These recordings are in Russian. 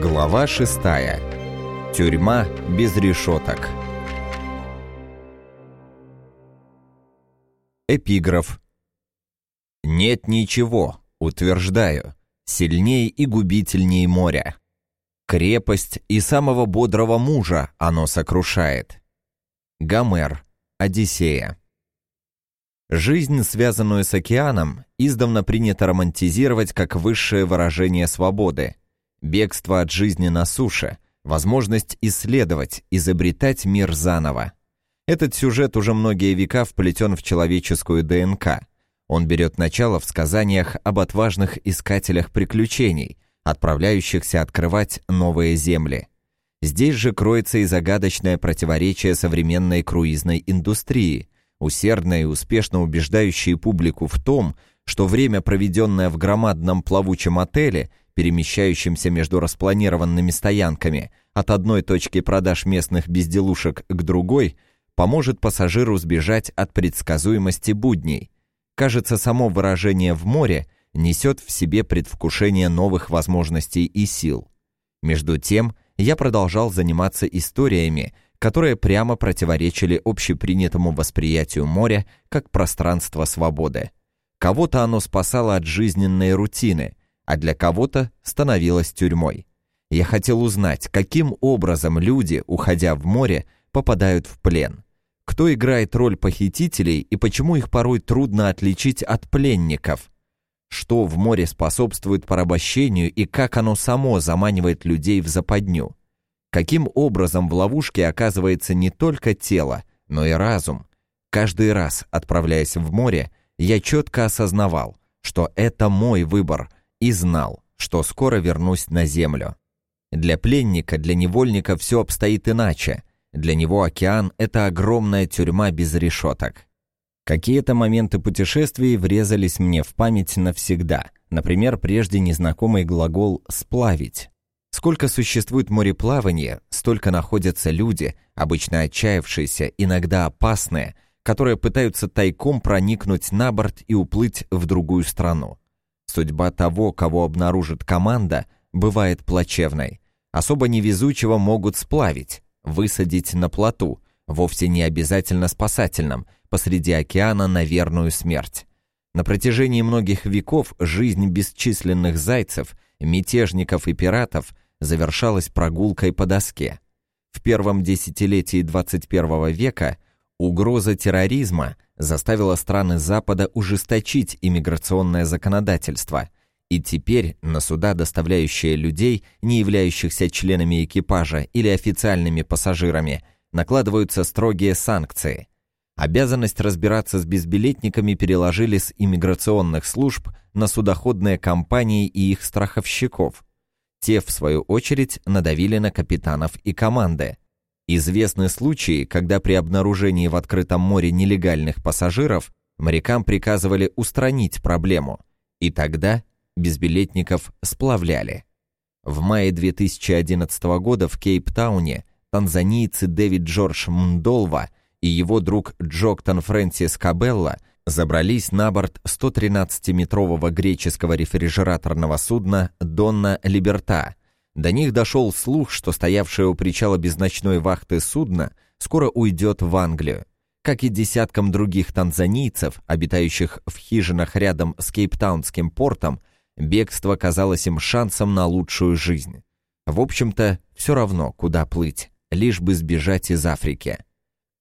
Глава шестая. Тюрьма без решеток. Эпиграф. Нет ничего, утверждаю, сильнее и губительнее моря. Крепость и самого бодрого мужа оно сокрушает. Гомер. Одиссея. Жизнь, связанную с океаном, издавна принято романтизировать как высшее выражение свободы. Бегство от жизни на суше, возможность исследовать, изобретать мир заново. Этот сюжет уже многие века вплетен в человеческую ДНК. Он берет начало в сказаниях об отважных искателях приключений, отправляющихся открывать новые земли. Здесь же кроется и загадочное противоречие современной круизной индустрии – усердно и успешно убеждающие публику в том, что время, проведенное в громадном плавучем отеле, перемещающемся между распланированными стоянками от одной точки продаж местных безделушек к другой, поможет пассажиру сбежать от предсказуемости будней. Кажется, само выражение «в море» несет в себе предвкушение новых возможностей и сил. Между тем, я продолжал заниматься историями, которые прямо противоречили общепринятому восприятию моря как пространства свободы. Кого-то оно спасало от жизненной рутины, а для кого-то становилось тюрьмой. Я хотел узнать, каким образом люди, уходя в море, попадают в плен. Кто играет роль похитителей и почему их порой трудно отличить от пленников? Что в море способствует порабощению и как оно само заманивает людей в западню? Каким образом в ловушке оказывается не только тело, но и разум? Каждый раз, отправляясь в море, я четко осознавал, что это мой выбор, и знал, что скоро вернусь на землю. Для пленника, для невольника все обстоит иначе. Для него океан — это огромная тюрьма без решеток. Какие-то моменты путешествий врезались мне в память навсегда. Например, прежде незнакомый глагол «сплавить». Сколько существует мореплавание, столько находятся люди, обычно отчаявшиеся, иногда опасные, которые пытаются тайком проникнуть на борт и уплыть в другую страну. Судьба того, кого обнаружит команда, бывает плачевной. Особо невезучего могут сплавить, высадить на плоту, вовсе не обязательно спасательном, посреди океана на верную смерть. На протяжении многих веков жизнь бесчисленных зайцев, мятежников и пиратов завершалась прогулкой по доске. В первом десятилетии 21 века угроза терроризма заставила страны Запада ужесточить иммиграционное законодательство, и теперь на суда, доставляющие людей, не являющихся членами экипажа или официальными пассажирами, накладываются строгие санкции. Обязанность разбираться с безбилетниками переложили с иммиграционных служб на судоходные компании и их страховщиков – те, в свою очередь, надавили на капитанов и команды. Известны случаи, когда при обнаружении в открытом море нелегальных пассажиров морякам приказывали устранить проблему, и тогда безбилетников сплавляли. В мае 2011 года в Кейптауне танзанийцы Дэвид Джордж Мндолва и его друг Джоктон Фрэнсис Кабелла – забрались на борт 113-метрового греческого рефрижераторного судна «Донна Либерта». До них дошел слух, что стоявшее у причала без ночной вахты судно скоро уйдет в Англию. Как и десяткам других танзанийцев, обитающих в хижинах рядом с Кейптаунским портом, бегство казалось им шансом на лучшую жизнь. В общем-то, все равно, куда плыть, лишь бы сбежать из Африки.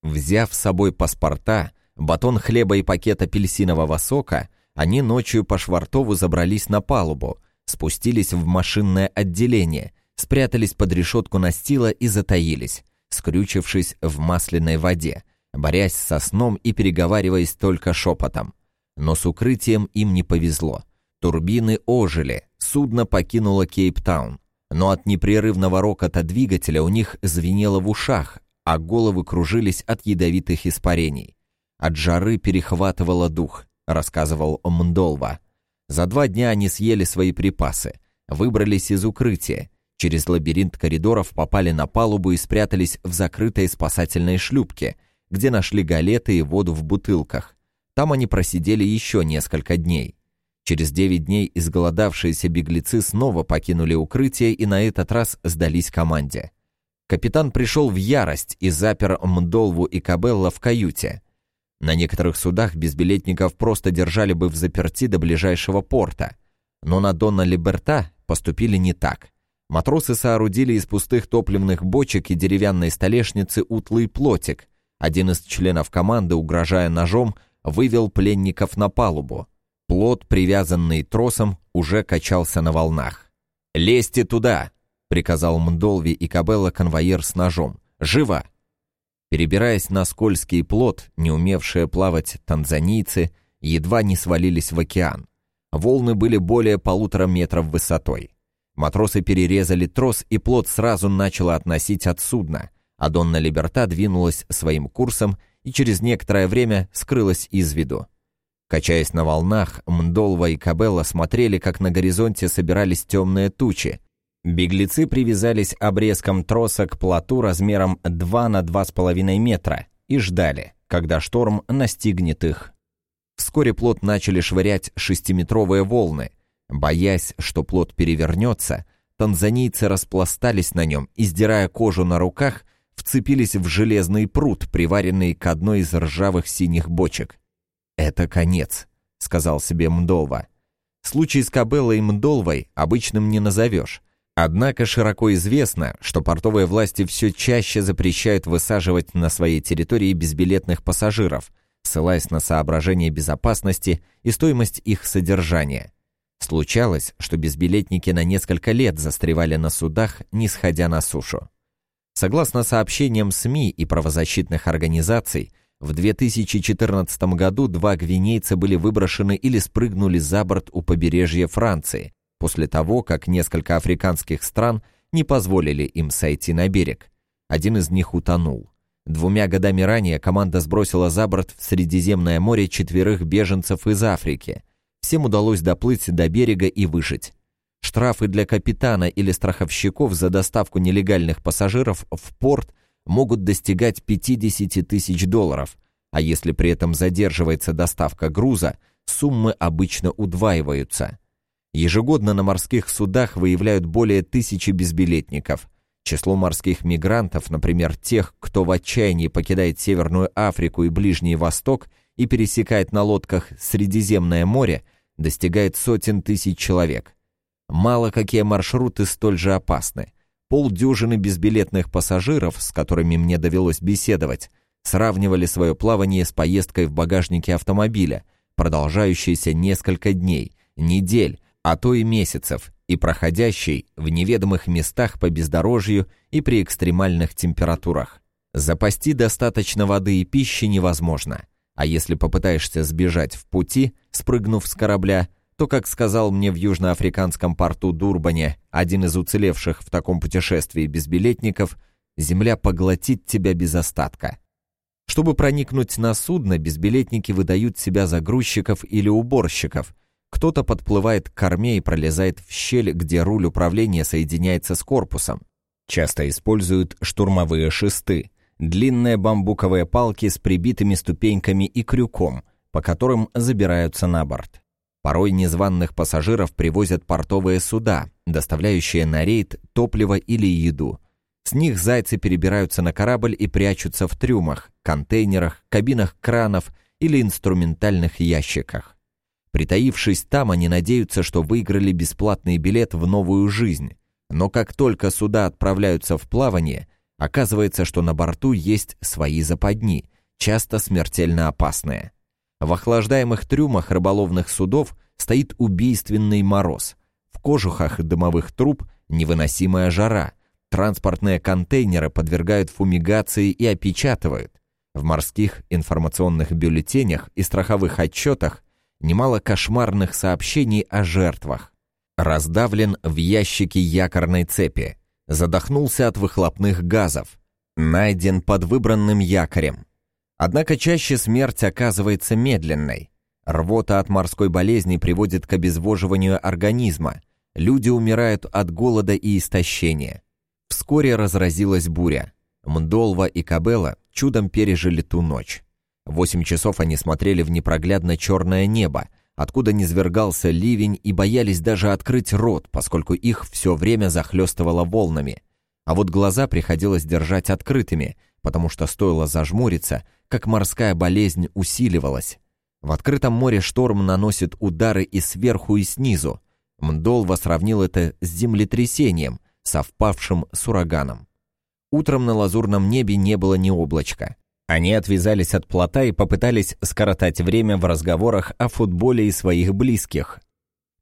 Взяв с собой паспорта, батон хлеба и пакет апельсинового сока, они ночью по Швартову забрались на палубу, спустились в машинное отделение, спрятались под решетку настила и затаились, скрючившись в масляной воде, борясь со сном и переговариваясь только шепотом. Но с укрытием им не повезло. Турбины ожили, судно покинуло Кейптаун. Но от непрерывного рокота двигателя у них звенело в ушах, а головы кружились от ядовитых испарений. От жары перехватывало дух, рассказывал Мндолва. За два дня они съели свои припасы, выбрались из укрытия, через лабиринт коридоров попали на палубу и спрятались в закрытой спасательной шлюпке, где нашли галеты и воду в бутылках. Там они просидели еще несколько дней. Через девять дней изголодавшиеся беглецы снова покинули укрытие и на этот раз сдались команде. Капитан пришел в ярость и запер Мдолву и Кабелла в каюте. На некоторых судах безбилетников просто держали бы в заперти до ближайшего порта. Но на Донна Либерта поступили не так. Матросы соорудили из пустых топливных бочек и деревянной столешницы утлый плотик. Один из членов команды, угрожая ножом, вывел пленников на палубу. Плот, привязанный тросом, уже качался на волнах. «Лезьте туда!» — приказал Мдолви и Кабелла конвоир с ножом. «Живо!» Перебираясь на скользкий плот, не умевшие плавать танзанийцы едва не свалились в океан. Волны были более полутора метров высотой. Матросы перерезали трос, и плот сразу начало относить от судна, а Донна Либерта двинулась своим курсом и через некоторое время скрылась из виду. Качаясь на волнах, Мдолва и Кабелла смотрели, как на горизонте собирались темные тучи. Беглецы привязались обрезком троса к плоту размером 2 на 2,5 метра и ждали, когда шторм настигнет их. Вскоре плот начали швырять шестиметровые волны. Боясь, что плот перевернется, танзанийцы распластались на нем и, сдирая кожу на руках, вцепились в железный пруд, приваренный к одной из ржавых синих бочек. «Это конец», — сказал себе Мдолва. Случай с Кабеллой и Мдолвой обычным не назовешь. Однако широко известно, что портовые власти все чаще запрещают высаживать на своей территории безбилетных пассажиров, ссылаясь на соображения безопасности и стоимость их содержания. Случалось, что безбилетники на несколько лет застревали на судах, не сходя на сушу. Согласно сообщениям СМИ и правозащитных организаций, в 2014 году два гвинейца были выброшены или спрыгнули за борт у побережья Франции, после того, как несколько африканских стран не позволили им сойти на берег. Один из них утонул. Двумя годами ранее команда сбросила за борт в Средиземное море четверых беженцев из Африки. Всем удалось доплыть до берега и выжить. Штрафы для капитана или страховщиков за доставку нелегальных пассажиров в порт могут достигать 50 тысяч долларов, а если при этом задерживается доставка груза, суммы обычно удваиваются. Ежегодно на морских судах выявляют более тысячи безбилетников. Число морских мигрантов, например, тех, кто в отчаянии покидает Северную Африку и Ближний Восток и пересекает на лодках Средиземное море, достигает сотен тысяч человек. Мало какие маршруты столь же опасны – Полдюжины безбилетных пассажиров, с которыми мне довелось беседовать, сравнивали свое плавание с поездкой в багажнике автомобиля, продолжающейся несколько дней, недель, а то и месяцев, и проходящей в неведомых местах по бездорожью и при экстремальных температурах. Запасти достаточно воды и пищи невозможно, а если попытаешься сбежать в пути, спрыгнув с корабля – то, как сказал мне в южноафриканском порту Дурбане один из уцелевших в таком путешествии безбилетников, земля поглотит тебя без остатка. Чтобы проникнуть на судно, безбилетники выдают себя за грузчиков или уборщиков. Кто-то подплывает к корме и пролезает в щель, где руль управления соединяется с корпусом. Часто используют штурмовые шесты, длинные бамбуковые палки с прибитыми ступеньками и крюком, по которым забираются на борт. Порой незваных пассажиров привозят портовые суда, доставляющие на рейд топливо или еду. С них зайцы перебираются на корабль и прячутся в трюмах, контейнерах, кабинах кранов или инструментальных ящиках. Притаившись там, они надеются, что выиграли бесплатный билет в новую жизнь. Но как только суда отправляются в плавание, оказывается, что на борту есть свои западни, часто смертельно опасные. В охлаждаемых трюмах рыболовных судов стоит убийственный мороз. В кожухах дымовых труб невыносимая жара. Транспортные контейнеры подвергают фумигации и опечатывают. В морских информационных бюллетенях и страховых отчетах немало кошмарных сообщений о жертвах. Раздавлен в ящике якорной цепи. Задохнулся от выхлопных газов. Найден под выбранным якорем. Однако чаще смерть оказывается медленной. Рвота от морской болезни приводит к обезвоживанию организма. Люди умирают от голода и истощения. Вскоре разразилась буря. Мдолва и Кабела чудом пережили ту ночь. Восемь часов они смотрели в непроглядно черное небо, откуда низвергался ливень и боялись даже открыть рот, поскольку их все время захлестывало волнами. А вот глаза приходилось держать открытыми, потому что стоило зажмуриться, как морская болезнь усиливалась. В открытом море шторм наносит удары и сверху, и снизу. Мдолва сравнил это с землетрясением, совпавшим с ураганом. Утром на лазурном небе не было ни облачка. Они отвязались от плота и попытались скоротать время в разговорах о футболе и своих близких.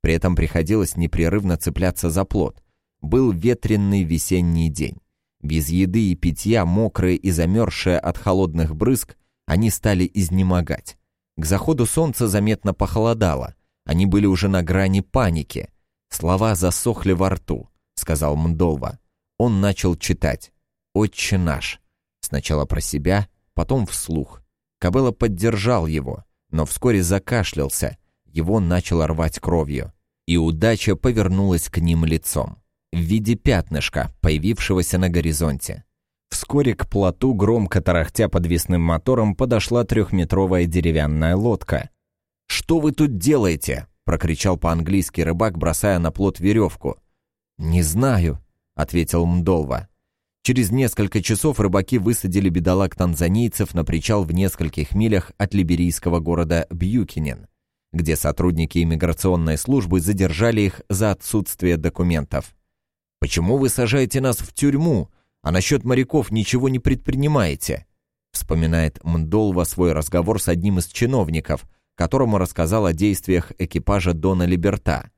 При этом приходилось непрерывно цепляться за плот. Был ветренный весенний день. Без еды и питья, мокрые и замерзшие от холодных брызг, они стали изнемогать. К заходу солнца заметно похолодало. Они были уже на грани паники. Слова засохли во рту, сказал Мдолва. Он начал читать. «Отче наш». Сначала про себя, потом вслух. Кобыла поддержал его, но вскоре закашлялся, его начало рвать кровью. И удача повернулась к ним лицом, в виде пятнышка, появившегося на горизонте. Вскоре к плоту, громко тарахтя подвесным мотором, подошла трехметровая деревянная лодка. «Что вы тут делаете?» — прокричал по-английски рыбак, бросая на плот веревку. «Не знаю», — ответил Мдолва. Через несколько часов рыбаки высадили бедолаг-танзанийцев на причал в нескольких милях от либерийского города Бьюкинен, где сотрудники иммиграционной службы задержали их за отсутствие документов. «Почему вы сажаете нас в тюрьму, а насчет моряков ничего не предпринимаете?» вспоминает Мдолва свой разговор с одним из чиновников, которому рассказал о действиях экипажа Дона Либерта.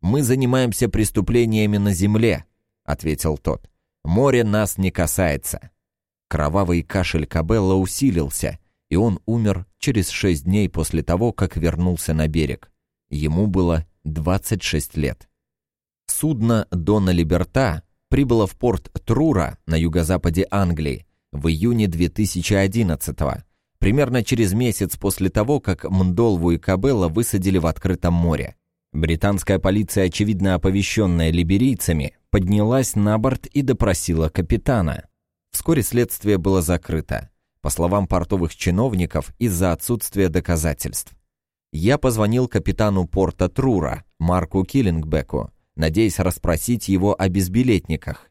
«Мы занимаемся преступлениями на земле», — ответил тот. Море нас не касается. Кровавый кашель Кабелла усилился, и он умер через шесть дней после того, как вернулся на берег. Ему было 26 лет. Судно «Дона Либерта» прибыло в порт Трура на юго-западе Англии в июне 2011 -го, примерно через месяц после того, как Мндолву и Кабелла высадили в открытом море. Британская полиция, очевидно оповещенная либерийцами, поднялась на борт и допросила капитана. Вскоре следствие было закрыто, по словам портовых чиновников, из-за отсутствия доказательств. Я позвонил капитану порта Трура, Марку Киллингбеку, надеясь расспросить его о безбилетниках.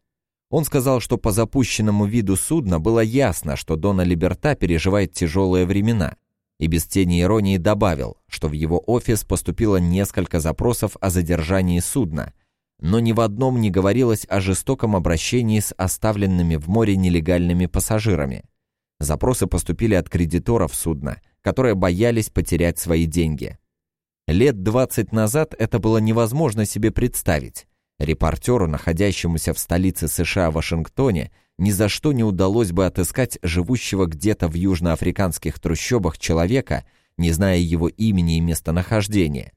Он сказал, что по запущенному виду судна было ясно, что Дона Либерта переживает тяжелые времена, и без тени иронии добавил, что в его офис поступило несколько запросов о задержании судна, но ни в одном не говорилось о жестоком обращении с оставленными в море нелегальными пассажирами. Запросы поступили от кредиторов судна, которые боялись потерять свои деньги. Лет 20 назад это было невозможно себе представить. Репортеру, находящемуся в столице США Вашингтоне, ни за что не удалось бы отыскать живущего где-то в южноафриканских трущобах человека, не зная его имени и местонахождения.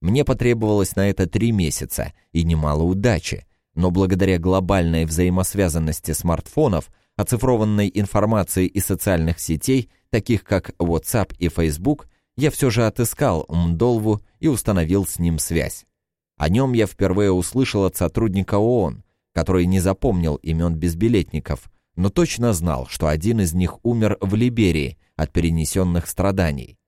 Мне потребовалось на это три месяца и немало удачи, но благодаря глобальной взаимосвязанности смартфонов, оцифрованной информации и социальных сетей, таких как WhatsApp и Facebook, я все же отыскал Мдолву и установил с ним связь. О нем я впервые услышал от сотрудника ООН, который не запомнил имен безбилетников, но точно знал, что один из них умер в Либерии от перенесенных страданий.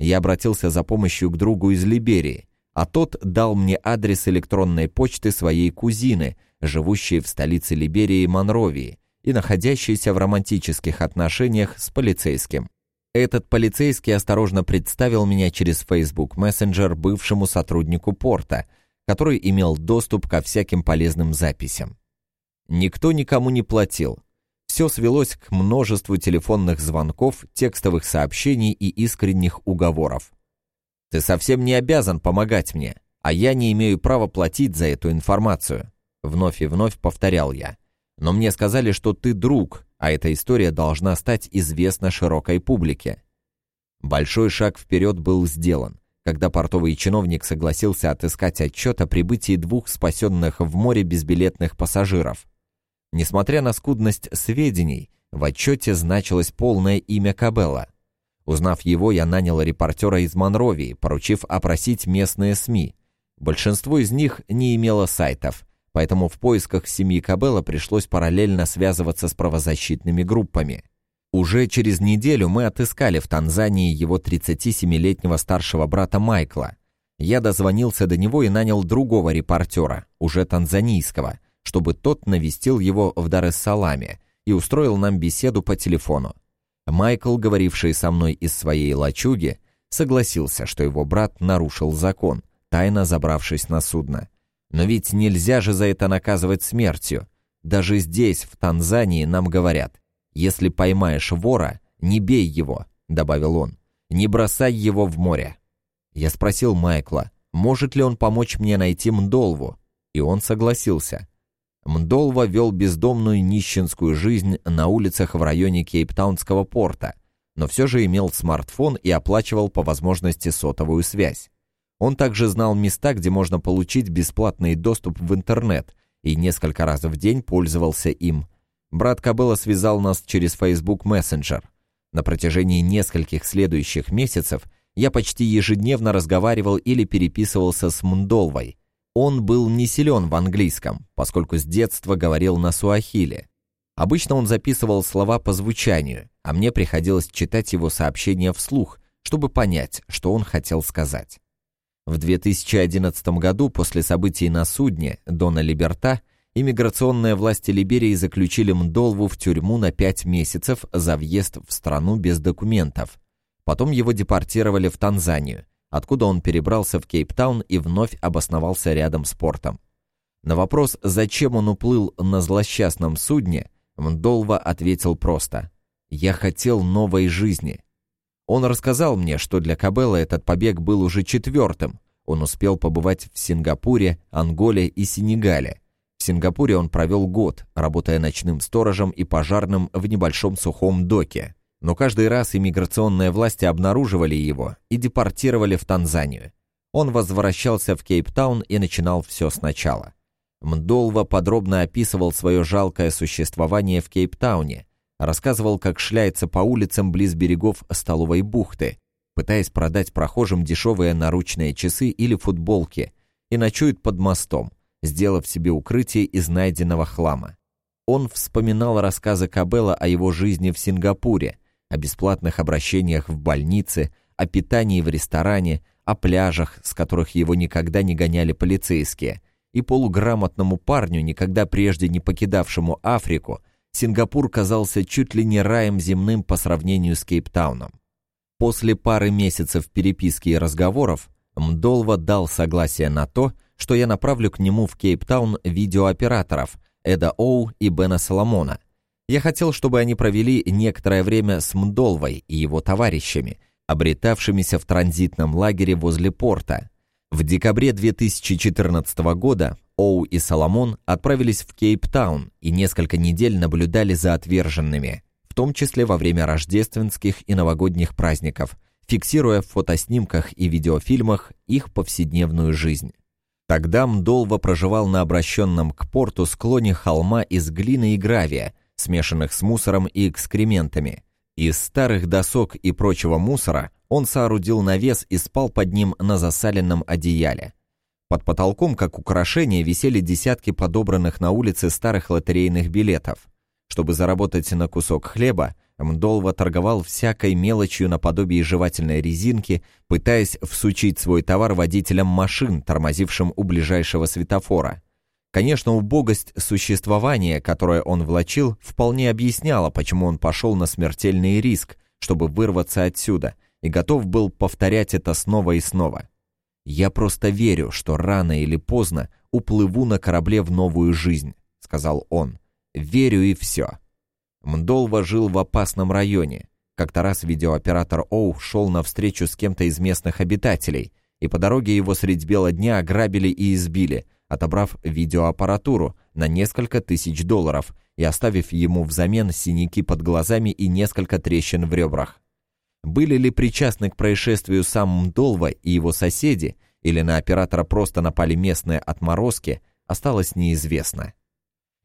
Я обратился за помощью к другу из Либерии, а тот дал мне адрес электронной почты своей кузины, живущей в столице Либерии Монровии и находящейся в романтических отношениях с полицейским. Этот полицейский осторожно представил меня через Facebook Messenger бывшему сотруднику порта, который имел доступ ко всяким полезным записям. Никто никому не платил. Все свелось к множеству телефонных звонков, текстовых сообщений и искренних уговоров. «Ты совсем не обязан помогать мне, а я не имею права платить за эту информацию», вновь и вновь повторял я. «Но мне сказали, что ты друг, а эта история должна стать известна широкой публике». Большой шаг вперед был сделан когда портовый чиновник согласился отыскать отчет о прибытии двух спасенных в море безбилетных пассажиров. Несмотря на скудность сведений, в отчете значилось полное имя Кабелла. Узнав его, я нанял репортера из Монровии, поручив опросить местные СМИ. Большинство из них не имело сайтов, поэтому в поисках семьи Кабелла пришлось параллельно связываться с правозащитными группами. Уже через неделю мы отыскали в Танзании его 37-летнего старшего брата Майкла. Я дозвонился до него и нанял другого репортера, уже танзанийского, чтобы тот навестил его в Дар-эс-Саламе и устроил нам беседу по телефону. Майкл, говоривший со мной из своей лачуги, согласился, что его брат нарушил закон, тайно забравшись на судно. Но ведь нельзя же за это наказывать смертью. Даже здесь, в Танзании, нам говорят, если поймаешь вора, не бей его, добавил он, не бросай его в море. Я спросил Майкла, может ли он помочь мне найти Мдолву, и он согласился. Мдолва вел бездомную нищенскую жизнь на улицах в районе Кейптаунского порта, но все же имел смартфон и оплачивал по возможности сотовую связь. Он также знал места, где можно получить бесплатный доступ в интернет, и несколько раз в день пользовался им. Брат Кабела связал нас через Facebook Messenger. На протяжении нескольких следующих месяцев я почти ежедневно разговаривал или переписывался с Мндолвой. Он был не силен в английском, поскольку с детства говорил на суахиле. Обычно он записывал слова по звучанию, а мне приходилось читать его сообщения вслух, чтобы понять, что он хотел сказать. В 2011 году, после событий на судне Дона Либерта, иммиграционные власти Либерии заключили Мдолву в тюрьму на пять месяцев за въезд в страну без документов. Потом его депортировали в Танзанию, откуда он перебрался в Кейптаун и вновь обосновался рядом с портом. На вопрос, зачем он уплыл на злосчастном судне, Мдолва ответил просто «Я хотел новой жизни». Он рассказал мне, что для Кабела этот побег был уже четвертым. Он успел побывать в Сингапуре, Анголе и Сенегале. В Сингапуре он провел год, работая ночным сторожем и пожарным в небольшом сухом доке. Но каждый раз иммиграционные власти обнаруживали его и депортировали в Танзанию. Он возвращался в Кейптаун и начинал все сначала. Мдолва подробно описывал свое жалкое существование в Кейптауне, рассказывал, как шляется по улицам близ берегов столовой бухты, пытаясь продать прохожим дешевые наручные часы или футболки, и ночует под мостом, сделав себе укрытие из найденного хлама. Он вспоминал рассказы Кабела о его жизни в Сингапуре, о бесплатных обращениях в больнице, о питании в ресторане, о пляжах, с которых его никогда не гоняли полицейские – и полуграмотному парню, никогда прежде не покидавшему Африку, Сингапур казался чуть ли не раем земным по сравнению с Кейптауном. После пары месяцев переписки и разговоров Мдолва дал согласие на то, что я направлю к нему в Кейптаун видеооператоров Эда Оу и Бена Соломона. Я хотел, чтобы они провели некоторое время с Мдолвой и его товарищами, обретавшимися в транзитном лагере возле порта, в декабре 2014 года Оу и Соломон отправились в Кейптаун и несколько недель наблюдали за отверженными, в том числе во время рождественских и новогодних праздников, фиксируя в фотоснимках и видеофильмах их повседневную жизнь. Тогда Мдолва проживал на обращенном к порту склоне холма из глины и гравия, смешанных с мусором и экскрементами. Из старых досок и прочего мусора он соорудил навес и спал под ним на засаленном одеяле. Под потолком, как украшение, висели десятки подобранных на улице старых лотерейных билетов. Чтобы заработать на кусок хлеба, Мдолва торговал всякой мелочью наподобие жевательной резинки, пытаясь всучить свой товар водителям машин, тормозившим у ближайшего светофора. Конечно, убогость существования, которое он влачил, вполне объясняла, почему он пошел на смертельный риск, чтобы вырваться отсюда, и готов был повторять это снова и снова. «Я просто верю, что рано или поздно уплыву на корабле в новую жизнь», — сказал он. «Верю и все». Мдолва жил в опасном районе. Как-то раз видеооператор Оу шел навстречу с кем-то из местных обитателей, и по дороге его средь бела дня ограбили и избили, отобрав видеоаппаратуру на несколько тысяч долларов и оставив ему взамен синяки под глазами и несколько трещин в ребрах. Были ли причастны к происшествию сам Мдолва и его соседи, или на оператора просто напали местные отморозки, осталось неизвестно.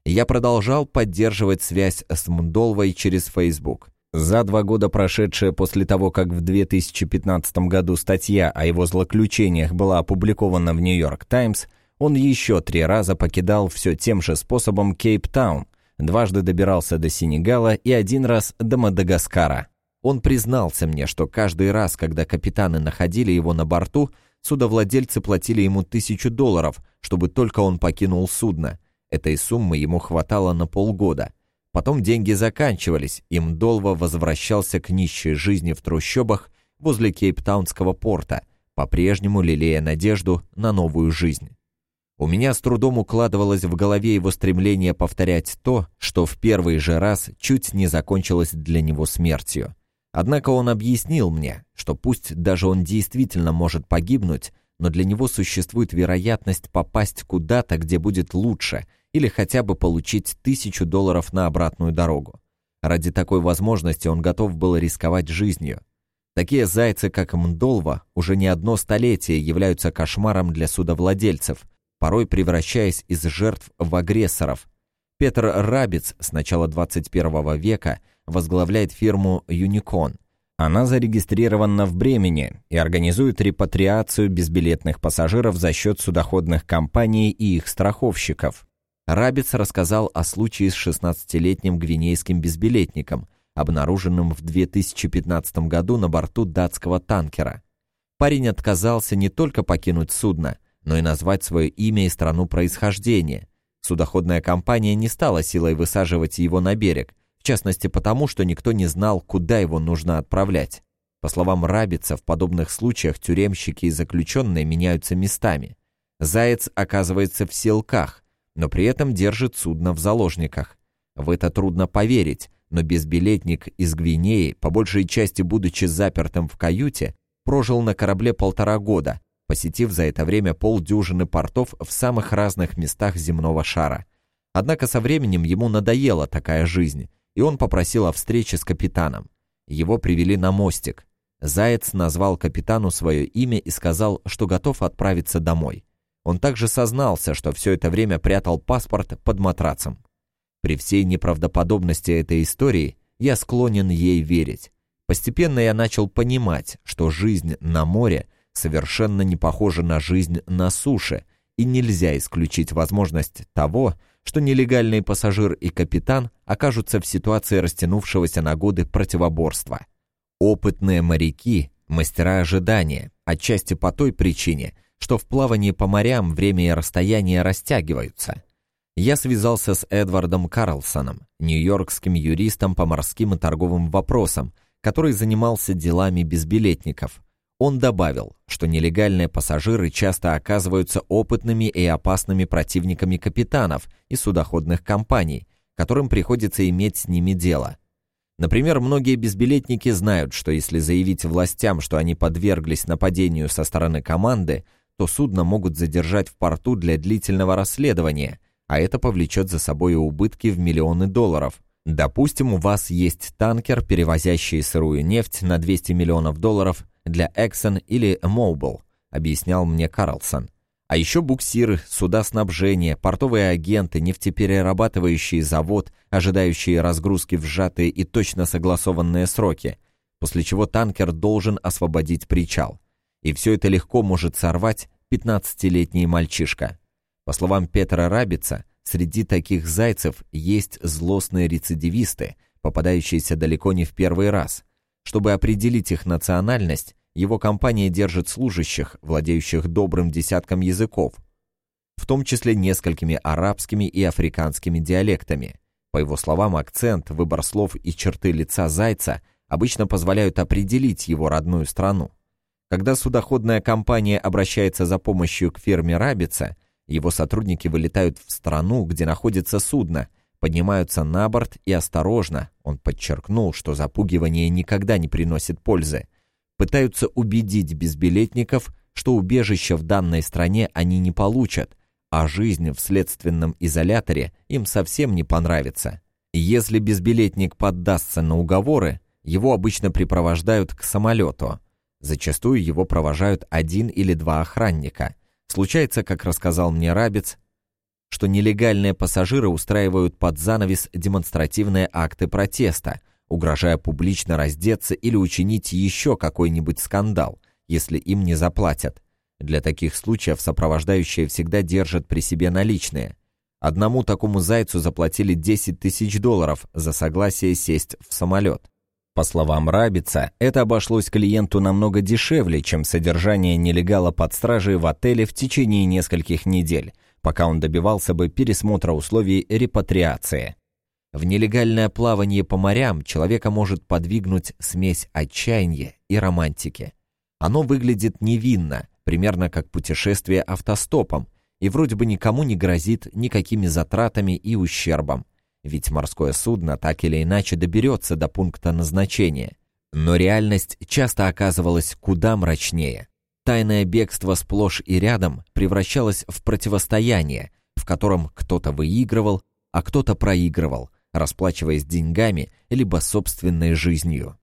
Я продолжал поддерживать связь с Мдолвой через Facebook. За два года, прошедшие после того, как в 2015 году статья о его злоключениях была опубликована в «Нью-Йорк Таймс», он еще три раза покидал все тем же способом Кейптаун, дважды добирался до Сенегала и один раз до Мадагаскара. Он признался мне, что каждый раз, когда капитаны находили его на борту, судовладельцы платили ему тысячу долларов, чтобы только он покинул судно. Этой суммы ему хватало на полгода. Потом деньги заканчивались, и Мдолва возвращался к нищей жизни в трущобах возле Кейптаунского порта, по-прежнему лелея надежду на новую жизнь. У меня с трудом укладывалось в голове его стремление повторять то, что в первый же раз чуть не закончилось для него смертью. Однако он объяснил мне, что пусть даже он действительно может погибнуть, но для него существует вероятность попасть куда-то, где будет лучше, или хотя бы получить тысячу долларов на обратную дорогу. Ради такой возможности он готов был рисковать жизнью. Такие зайцы, как Мдолва, уже не одно столетие являются кошмаром для судовладельцев – порой превращаясь из жертв в агрессоров. Петр Рабиц с начала 21 века возглавляет фирму «Юникон». Она зарегистрирована в Бремени и организует репатриацию безбилетных пассажиров за счет судоходных компаний и их страховщиков. Рабиц рассказал о случае с 16-летним гвинейским безбилетником, обнаруженным в 2015 году на борту датского танкера. Парень отказался не только покинуть судно, но и назвать свое имя и страну происхождения. Судоходная компания не стала силой высаживать его на берег, в частности потому, что никто не знал, куда его нужно отправлять. По словам Рабица, в подобных случаях тюремщики и заключенные меняются местами. Заяц оказывается в селках, но при этом держит судно в заложниках. В это трудно поверить, но безбилетник из Гвинеи, по большей части будучи запертым в каюте, прожил на корабле полтора года, посетив за это время полдюжины портов в самых разных местах земного шара. Однако со временем ему надоела такая жизнь, и он попросил о встрече с капитаном. Его привели на мостик. Заяц назвал капитану свое имя и сказал, что готов отправиться домой. Он также сознался, что все это время прятал паспорт под матрацем. При всей неправдоподобности этой истории я склонен ей верить. Постепенно я начал понимать, что жизнь на море совершенно не похожа на жизнь на суше, и нельзя исключить возможность того, что нелегальный пассажир и капитан окажутся в ситуации растянувшегося на годы противоборства. Опытные моряки – мастера ожидания, отчасти по той причине, что в плавании по морям время и расстояние растягиваются. Я связался с Эдвардом Карлсоном, нью-йоркским юристом по морским и торговым вопросам, который занимался делами безбилетников – он добавил, что нелегальные пассажиры часто оказываются опытными и опасными противниками капитанов и судоходных компаний, которым приходится иметь с ними дело. Например, многие безбилетники знают, что если заявить властям, что они подверглись нападению со стороны команды, то судно могут задержать в порту для длительного расследования, а это повлечет за собой убытки в миллионы долларов. Допустим, у вас есть танкер, перевозящий сырую нефть на 200 миллионов долларов – для Exxon или Mobil, объяснял мне Карлсон. А еще буксиры, суда снабжения, портовые агенты, нефтеперерабатывающий завод, ожидающие разгрузки в сжатые и точно согласованные сроки, после чего танкер должен освободить причал. И все это легко может сорвать 15-летний мальчишка. По словам Петра Рабица, среди таких зайцев есть злостные рецидивисты, попадающиеся далеко не в первый раз. Чтобы определить их национальность, его компания держит служащих, владеющих добрым десятком языков, в том числе несколькими арабскими и африканскими диалектами. По его словам, акцент, выбор слов и черты лица зайца обычно позволяют определить его родную страну. Когда судоходная компания обращается за помощью к фирме Рабица, его сотрудники вылетают в страну, где находится судно, поднимаются на борт и осторожно, он подчеркнул, что запугивание никогда не приносит пользы, пытаются убедить безбилетников, что убежище в данной стране они не получат, а жизнь в следственном изоляторе им совсем не понравится. Если безбилетник поддастся на уговоры, его обычно припровождают к самолету. Зачастую его провожают один или два охранника. Случается, как рассказал мне Рабец, что нелегальные пассажиры устраивают под занавес демонстративные акты протеста – угрожая публично раздеться или учинить еще какой-нибудь скандал, если им не заплатят. Для таких случаев сопровождающие всегда держат при себе наличные. Одному такому зайцу заплатили 10 тысяч долларов за согласие сесть в самолет. По словам Рабица, это обошлось клиенту намного дешевле, чем содержание нелегала под стражей в отеле в течение нескольких недель, пока он добивался бы пересмотра условий репатриации. В нелегальное плавание по морям человека может подвигнуть смесь отчаяния и романтики. Оно выглядит невинно, примерно как путешествие автостопом, и вроде бы никому не грозит никакими затратами и ущербом, ведь морское судно так или иначе доберется до пункта назначения. Но реальность часто оказывалась куда мрачнее. Тайное бегство сплошь и рядом превращалось в противостояние, в котором кто-то выигрывал, а кто-то проигрывал, расплачиваясь деньгами либо собственной жизнью.